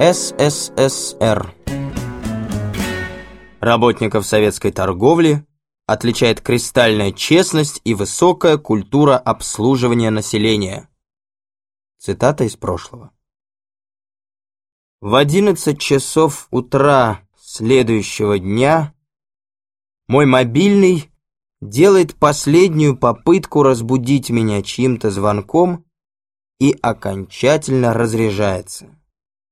СССР Работников советской торговли отличает кристальная честность и высокая культура обслуживания населения. Цитата из прошлого. В 11 часов утра следующего дня мой мобильный делает последнюю попытку разбудить меня чьим-то звонком и окончательно разряжается.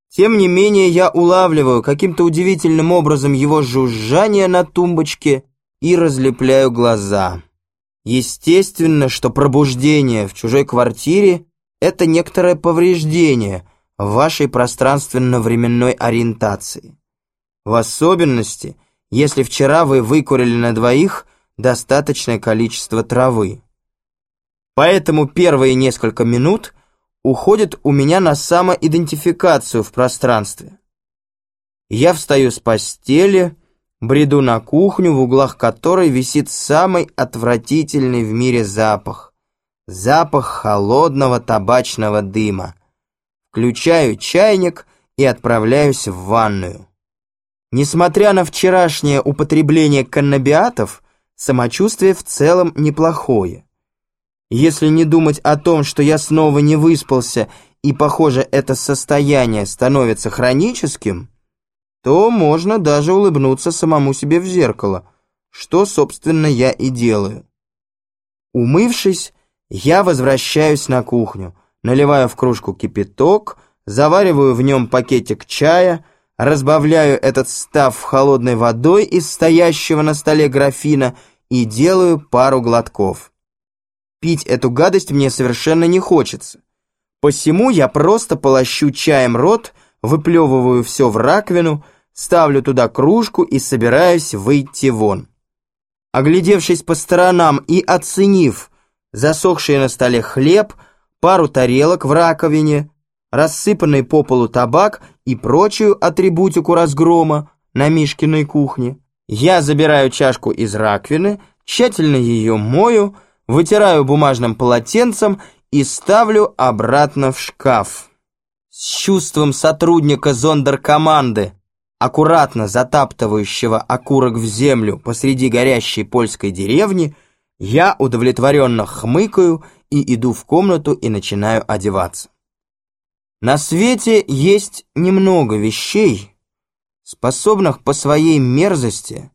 Тем не менее, я улавливаю каким-то удивительным образом его жужжание на тумбочке и разлепляю глаза. Естественно, что пробуждение в чужой квартире – это некоторое повреждение вашей пространственно-временной ориентации. В особенности, если вчера вы выкурили на двоих достаточное количество травы. Поэтому первые несколько минут уходит у меня на самоидентификацию в пространстве. Я встаю с постели, бреду на кухню, в углах которой висит самый отвратительный в мире запах. Запах холодного табачного дыма. Включаю чайник и отправляюсь в ванную. Несмотря на вчерашнее употребление каннабиатов, самочувствие в целом неплохое. Если не думать о том, что я снова не выспался, и, похоже, это состояние становится хроническим, то можно даже улыбнуться самому себе в зеркало, что, собственно, я и делаю. Умывшись, я возвращаюсь на кухню, наливаю в кружку кипяток, завариваю в нем пакетик чая, разбавляю этот став холодной водой из стоящего на столе графина и делаю пару глотков. Пить эту гадость мне совершенно не хочется. Посему я просто полощу чаем рот, выплевываю все в раковину, ставлю туда кружку и собираюсь выйти вон. Оглядевшись по сторонам и оценив засохший на столе хлеб, пару тарелок в раковине, рассыпанный по полу табак и прочую атрибутику разгрома на Мишкиной кухне, я забираю чашку из раковины, тщательно ее мою, вытираю бумажным полотенцем и ставлю обратно в шкаф. С чувством сотрудника зондеркоманды, аккуратно затаптывающего окурок в землю посреди горящей польской деревни, я удовлетворенно хмыкаю и иду в комнату и начинаю одеваться. На свете есть немного вещей, способных по своей мерзости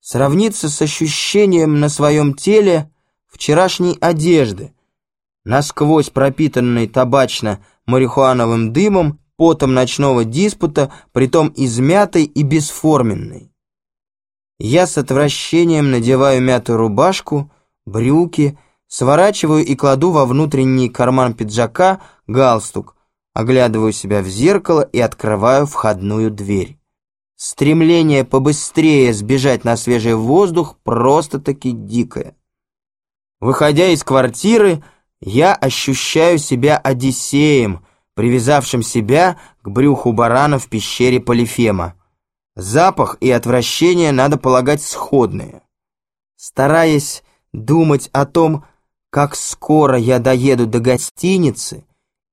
сравниться с ощущением на своем теле вчерашней одежды, насквозь пропитанной табачно-марихуановым дымом, потом ночного диспута, притом измятой и бесформенной. Я с отвращением надеваю мятую рубашку, брюки, сворачиваю и кладу во внутренний карман пиджака галстук, оглядываю себя в зеркало и открываю входную дверь. Стремление побыстрее сбежать на свежий воздух просто-таки дикое. Выходя из квартиры, я ощущаю себя Одиссеем, привязавшим себя к брюху барана в пещере Полифема. Запах и отвращение, надо полагать, сходные. Стараясь думать о том, как скоро я доеду до гостиницы,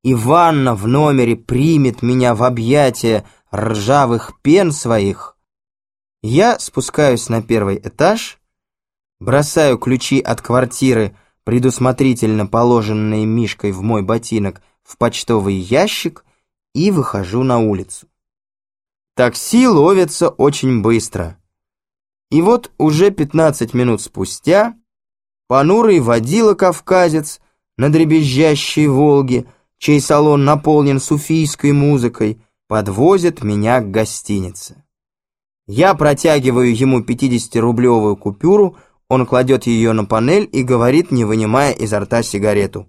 и ванна в номере примет меня в объятия ржавых пен своих, я спускаюсь на первый этаж бросаю ключи от квартиры, предусмотрительно положенные Мишкой в мой ботинок, в почтовый ящик и выхожу на улицу. Такси ловится очень быстро. И вот уже 15 минут спустя понурый водила-кавказец на дребезжащей «Волге», чей салон наполнен суфийской музыкой, подвозит меня к гостинице. Я протягиваю ему 50-рублевую купюру, он кладет ее на панель и говорит, не вынимая изо рта сигарету.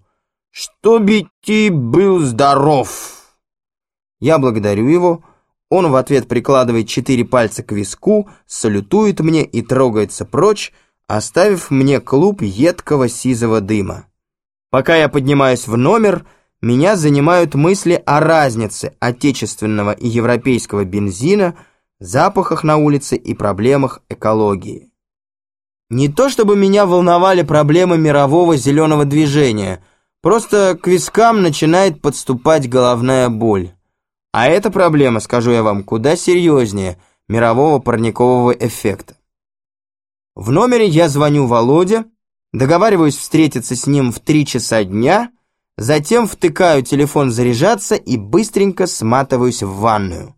«Чтобы ты был здоров!» Я благодарю его. Он в ответ прикладывает четыре пальца к виску, салютует мне и трогается прочь, оставив мне клуб едкого сизого дыма. Пока я поднимаюсь в номер, меня занимают мысли о разнице отечественного и европейского бензина, запахах на улице и проблемах экологии. Не то чтобы меня волновали проблемы мирового зеленого движения, просто к вискам начинает подступать головная боль. А эта проблема, скажу я вам, куда серьезнее мирового парникового эффекта. В номере я звоню Володе, договариваюсь встретиться с ним в 3 часа дня, затем втыкаю телефон заряжаться и быстренько сматываюсь в ванную.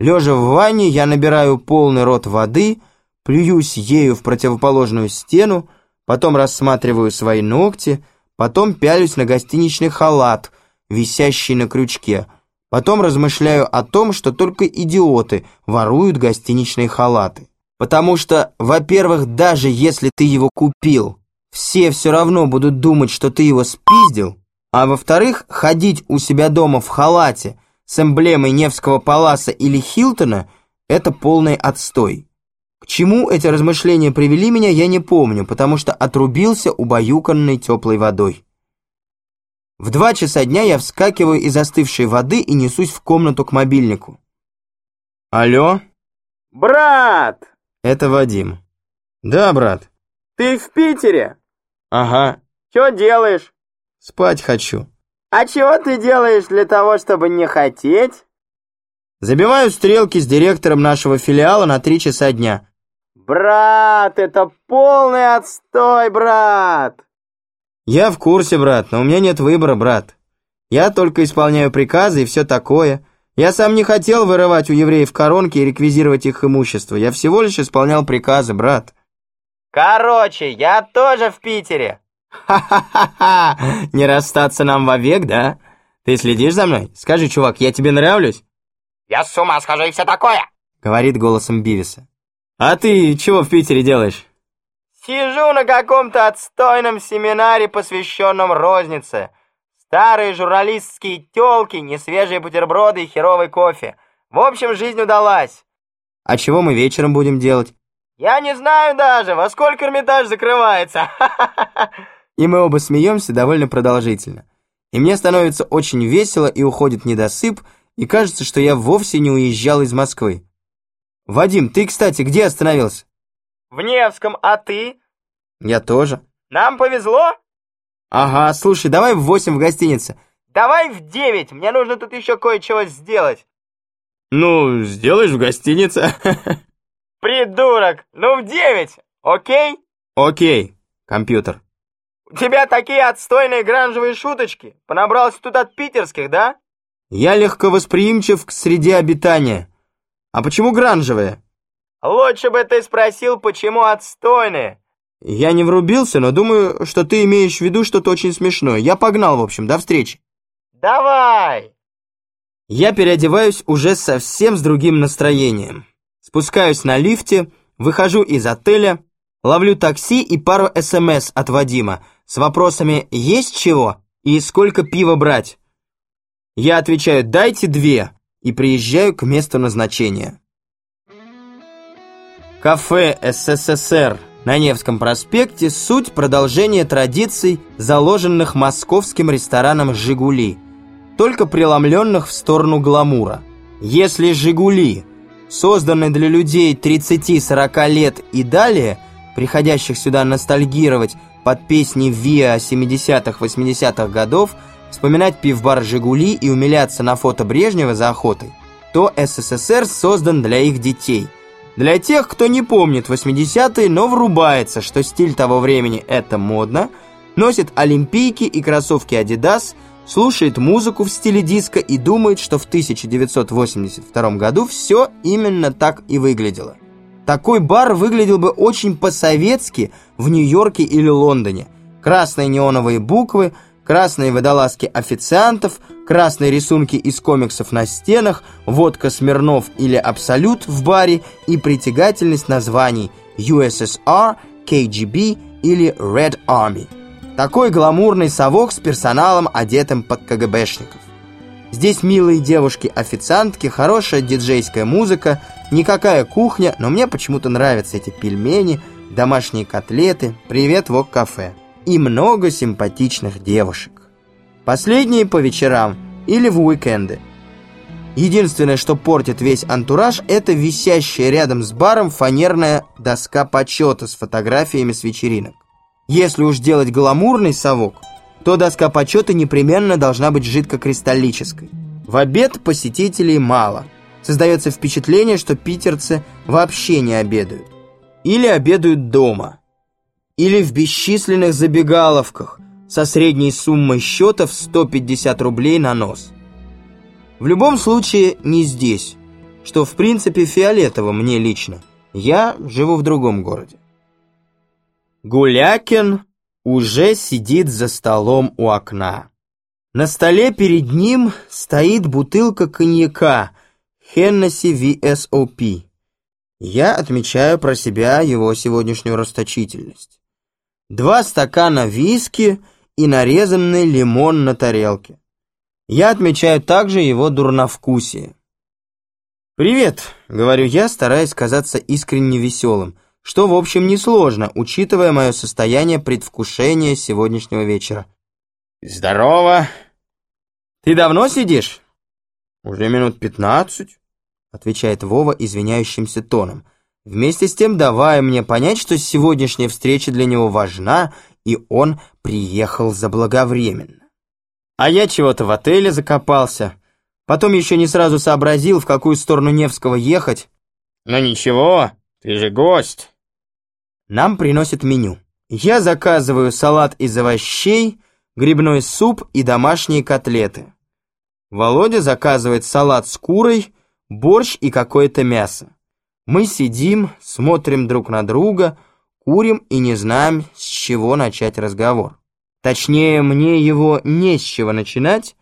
Лежа в ванне, я набираю полный рот воды, плююсь ею в противоположную стену, потом рассматриваю свои ногти, потом пялюсь на гостиничный халат, висящий на крючке, потом размышляю о том, что только идиоты воруют гостиничные халаты. Потому что, во-первых, даже если ты его купил, все все равно будут думать, что ты его спиздил, а во-вторых, ходить у себя дома в халате с эмблемой Невского Паласа или Хилтона – это полный отстой. К чему эти размышления привели меня, я не помню, потому что отрубился убаюканной теплой водой. В два часа дня я вскакиваю из остывшей воды и несусь в комнату к мобильнику. Алло? Брат! Это Вадим. Да, брат. Ты в Питере? Ага. Что делаешь? Спать хочу. А чего ты делаешь для того, чтобы не хотеть? Забиваю стрелки с директором нашего филиала на три часа дня. Брат, это полный отстой, брат! Я в курсе, брат, но у меня нет выбора, брат. Я только исполняю приказы и все такое. Я сам не хотел вырывать у евреев коронки и реквизировать их имущество. Я всего лишь исполнял приказы, брат. Короче, я тоже в Питере. Ха-ха-ха! Не расстаться нам вовек, да? Ты следишь за мной? Скажи, чувак, я тебе нравлюсь? Я с ума схожу и все такое, говорит голосом Бивиса. А ты чего в Питере делаешь? Сижу на каком-то отстойном семинаре, посвященном рознице. Старые журналистские тёлки, несвежие бутерброды и херовый кофе. В общем, жизнь удалась. А чего мы вечером будем делать? Я не знаю даже, во сколько Эрмитаж закрывается. И мы оба смеемся довольно продолжительно. И мне становится очень весело и уходит недосып, и кажется, что я вовсе не уезжал из Москвы. Вадим, ты, кстати, где остановился? В Невском, а ты? Я тоже. Нам повезло? Ага, слушай, давай в восемь в гостинице. Давай в девять, мне нужно тут еще кое-чего сделать. Ну, сделаешь в гостинице. Придурок, ну в девять, окей? Окей, компьютер. У тебя такие отстойные гранжевые шуточки. Понабрался тут от питерских, да? Я легко восприимчив к среде обитания. А почему гранжевые? Лучше бы ты спросил, почему отстойные. Я не врубился, но думаю, что ты имеешь в виду что-то очень смешное. Я погнал, в общем, до встречи. Давай! Я переодеваюсь уже совсем с другим настроением. Спускаюсь на лифте, выхожу из отеля, ловлю такси и пару СМС от Вадима с вопросами «Есть чего?» и «Сколько пива брать?» Я отвечаю «Дайте две» и приезжаю к месту назначения. Кафе СССР на Невском проспекте суть продолжение традиций, заложенных московским рестораном «Жигули», только преломленных в сторону гламура. Если «Жигули» созданы для людей 30-40 лет и далее, приходящих сюда ностальгировать под песни ВИА 70-80-х годов, вспоминать пивбар «Жигули» и умиляться на фото Брежнева за охотой, то СССР создан для их детей – для тех, кто не помнит 80-е, но врубается, что стиль того времени это модно, носит олимпийки и кроссовки Adidas, слушает музыку в стиле диско и думает, что в 1982 году все именно так и выглядело. Такой бар выглядел бы очень по-советски в Нью-Йорке или Лондоне. Красные неоновые буквы – красные водолазки официантов, красные рисунки из комиксов на стенах, водка Смирнов или Абсолют в баре и притягательность названий USSR, KGB или Red Army. Такой гламурный совок с персоналом, одетым под КГБшников. Здесь милые девушки-официантки, хорошая диджейская музыка, никакая кухня, но мне почему-то нравятся эти пельмени, домашние котлеты, привет вок-кафе и много симпатичных девушек. Последние по вечерам или в уикенды. Единственное, что портит весь антураж, это висящая рядом с баром фанерная доска почета с фотографиями с вечеринок. Если уж делать гламурный совок, то доска почета непременно должна быть жидкокристаллической. В обед посетителей мало. Создается впечатление, что питерцы вообще не обедают. Или обедают дома. Или в бесчисленных забегаловках со средней суммой счета в 150 рублей на нос. В любом случае не здесь, что в принципе фиолетово мне лично. Я живу в другом городе. Гулякин уже сидит за столом у окна. На столе перед ним стоит бутылка коньяка Hennessy VSOP. Я отмечаю про себя его сегодняшнюю расточительность. Два стакана виски и нарезанный лимон на тарелке. Я отмечаю также его дурновкусие. «Привет», — говорю я, стараясь казаться искренне веселым, что, в общем, несложно, учитывая мое состояние предвкушения сегодняшнего вечера. «Здорово!» «Ты давно сидишь?» «Уже минут пятнадцать», — отвечает Вова извиняющимся тоном, вместе с тем давая мне понять, что сегодняшняя встреча для него важна, и он приехал заблаговременно. А я чего-то в отеле закопался, потом еще не сразу сообразил, в какую сторону Невского ехать. «Ну ничего, ты же гость». Нам приносят меню. Я заказываю салат из овощей, грибной суп и домашние котлеты. Володя заказывает салат с курой, борщ и какое-то мясо. Мы сидим, смотрим друг на друга, курим и не знаем, с чего начать разговор. Точнее, мне его не с чего начинать,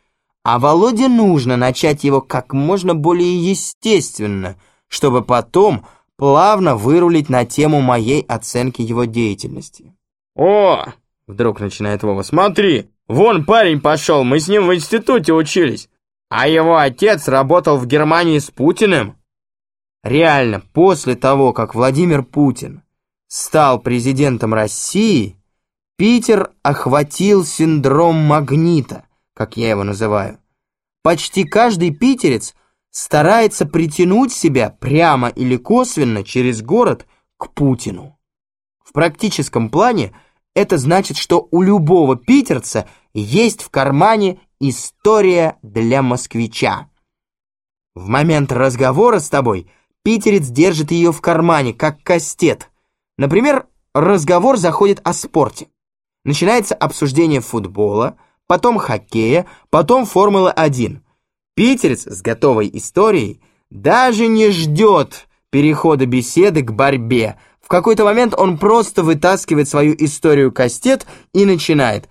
а Володе нужно начать его как можно более естественно, чтобы потом плавно вырулить на тему моей оценки его деятельности. «О!» — вдруг начинает Вова. «Смотри, вон парень пошел, мы с ним в институте учились, а его отец работал в Германии с Путиным». Реально, после того, как Владимир Путин стал президентом России, Питер охватил синдром магнита, как я его называю. Почти каждый питерец старается притянуть себя прямо или косвенно через город к Путину. В практическом плане это значит, что у любого питерца есть в кармане история для москвича. В момент разговора с тобой питерец держит ее в кармане, как кастет. Например, разговор заходит о спорте. Начинается обсуждение футбола, потом хоккея, потом Формулы-1. Питерец с готовой историей даже не ждет перехода беседы к борьбе. В какой-то момент он просто вытаскивает свою историю кастет и начинает.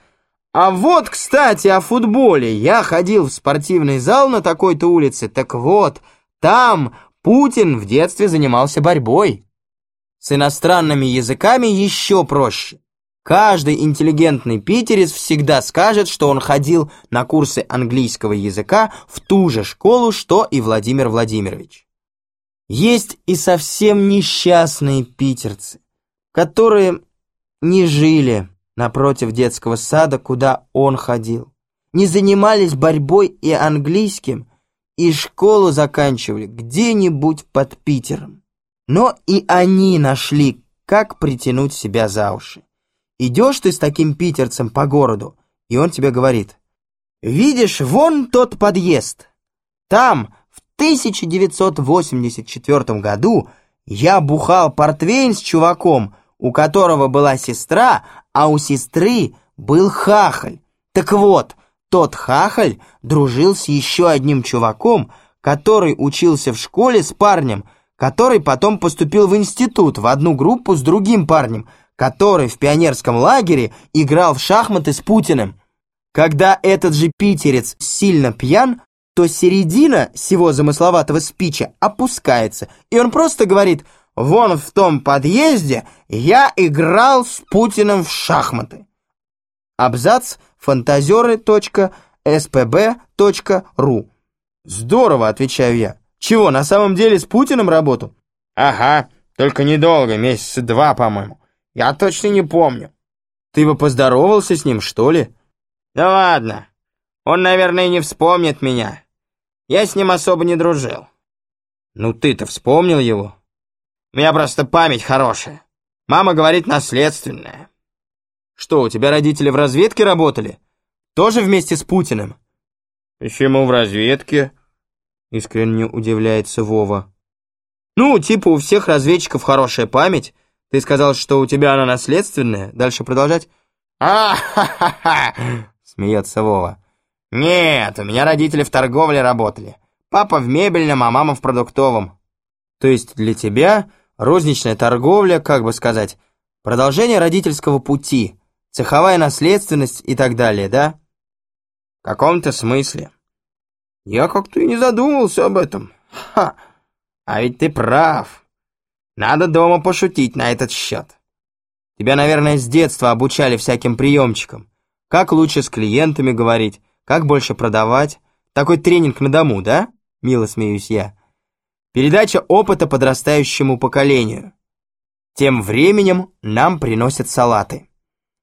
А вот, кстати, о футболе. Я ходил в спортивный зал на такой-то улице. Так вот, там Путин в детстве занимался борьбой. С иностранными языками еще проще. Каждый интеллигентный питерец всегда скажет, что он ходил на курсы английского языка в ту же школу, что и Владимир Владимирович. Есть и совсем несчастные питерцы, которые не жили напротив детского сада, куда он ходил, не занимались борьбой и английским, и школу заканчивали где-нибудь под Питером. Но и они нашли, как притянуть себя за уши. Идешь ты с таким питерцем по городу, и он тебе говорит, «Видишь, вон тот подъезд. Там в 1984 году я бухал портвейн с чуваком, у которого была сестра, а у сестры был хахаль. Так вот, тот хахаль дружил с еще одним чуваком, который учился в школе с парнем, который потом поступил в институт в одну группу с другим парнем, который в пионерском лагере играл в шахматы с Путиным. Когда этот же питерец сильно пьян, то середина всего замысловатого спича опускается, и он просто говорит «Вон в том подъезде я играл с Путиным в шахматы». Абзац фантазеры.спб.ру «Здорово», — отвечаю я. «Чего, на самом деле с Путиным работал?» «Ага, только недолго, месяца два, по-моему. Я точно не помню. Ты бы поздоровался с ним, что ли? Да ладно. Он, наверное, не вспомнит меня. Я с ним особо не дружил. Ну ты-то вспомнил его? У меня просто память хорошая. Мама говорит, наследственная. Что, у тебя родители в разведке работали? Тоже вместе с Путиным? Почему в разведке? Искренне удивляется Вова. Ну, типа у всех разведчиков хорошая память. Ты сказал, что у тебя она наследственная. Дальше продолжать? А-ха-ха-ха! Смеется Вова. Нет, у меня родители в торговле работали. Папа в мебельном, а мама в продуктовом. То есть для тебя розничная торговля, как бы сказать, продолжение родительского пути, цеховая наследственность и так далее, да? В каком-то смысле. Я как-то и не задумывался об этом. Ха! А ведь ты прав. Надо дома пошутить на этот счет. Тебя, наверное, с детства обучали всяким приемчикам. Как лучше с клиентами говорить, как больше продавать. Такой тренинг на дому, да? Мило смеюсь я. Передача опыта подрастающему поколению. Тем временем нам приносят салаты.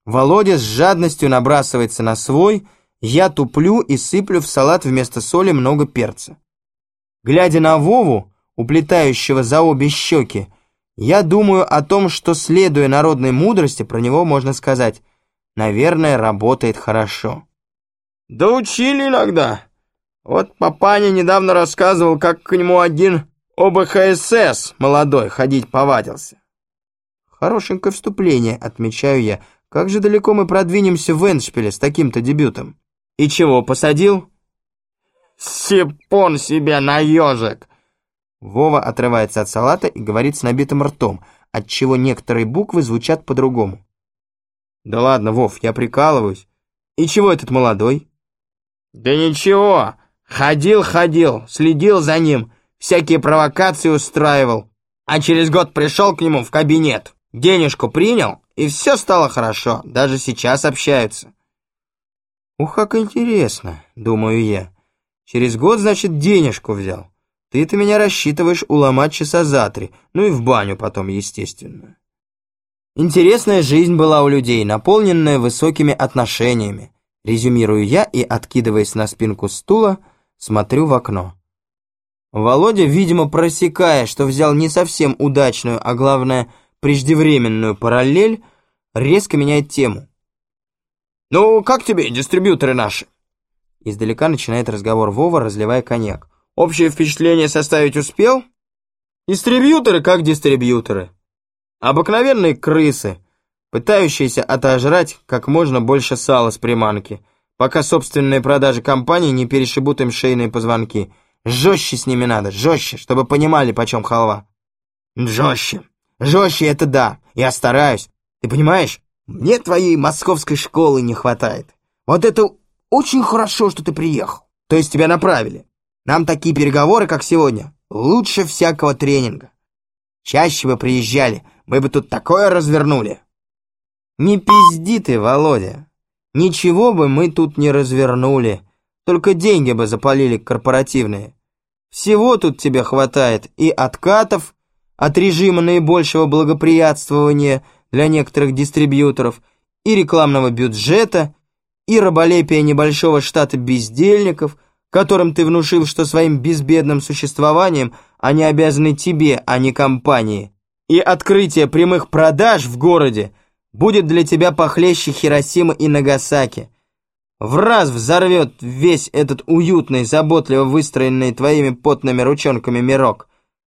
Володя с жадностью набрасывается на свой, я туплю и сыплю в салат вместо соли много перца. Глядя на Вову, уплетающего за обе щеки, я думаю о том, что, следуя народной мудрости, про него можно сказать, наверное, работает хорошо. Да учили иногда. Вот папаня недавно рассказывал, как к нему один ОБХСС молодой ходить повадился. Хорошенькое вступление, отмечаю я. Как же далеко мы продвинемся в Эншпиле с таким-то дебютом? И чего, посадил? Сипон себе на ежик. Вова отрывается от салата и говорит с набитым ртом, отчего некоторые буквы звучат по-другому. Да ладно, Вов, я прикалываюсь. И чего этот молодой? Да ничего, ходил-ходил, следил за ним, всякие провокации устраивал. А через год пришел к нему в кабинет, денежку принял, и все стало хорошо, даже сейчас общаются. Ух, как интересно, думаю я. Через год, значит, денежку взял. Ты-то меня рассчитываешь уломать часа за три, ну и в баню потом, естественно. Интересная жизнь была у людей, наполненная высокими отношениями. Резюмирую я и, откидываясь на спинку стула, смотрю в окно. Володя, видимо, просекая, что взял не совсем удачную, а главное, преждевременную параллель, резко меняет тему. «Ну, как тебе, дистрибьюторы наши?» Издалека начинает разговор Вова, разливая коньяк. «Общее впечатление составить успел?» «Дистрибьюторы как дистрибьюторы. Обыкновенные крысы, пытающиеся отожрать как можно больше сала с приманки, пока собственные продажи компании не перешибут им шейные позвонки». Жестче с ними надо, жестче, чтобы понимали, почем халва. Жестче. Жестче это да, я стараюсь. Ты понимаешь, мне твоей московской школы не хватает. Вот это очень хорошо, что ты приехал. То есть тебя направили. Нам такие переговоры, как сегодня, лучше всякого тренинга. Чаще бы приезжали, мы бы тут такое развернули. Не пизди ты, Володя. Ничего бы мы тут не развернули. Только деньги бы запалили корпоративные. Всего тут тебе хватает и откатов от режима наибольшего благоприятствования для некоторых дистрибьюторов, и рекламного бюджета, и раболепия небольшого штата бездельников, которым ты внушил, что своим безбедным существованием они обязаны тебе, а не компании. И открытие прямых продаж в городе будет для тебя похлеще Хиросимы и Нагасаки в раз взорвет весь этот уютный, заботливо выстроенный твоими потными ручонками мирок.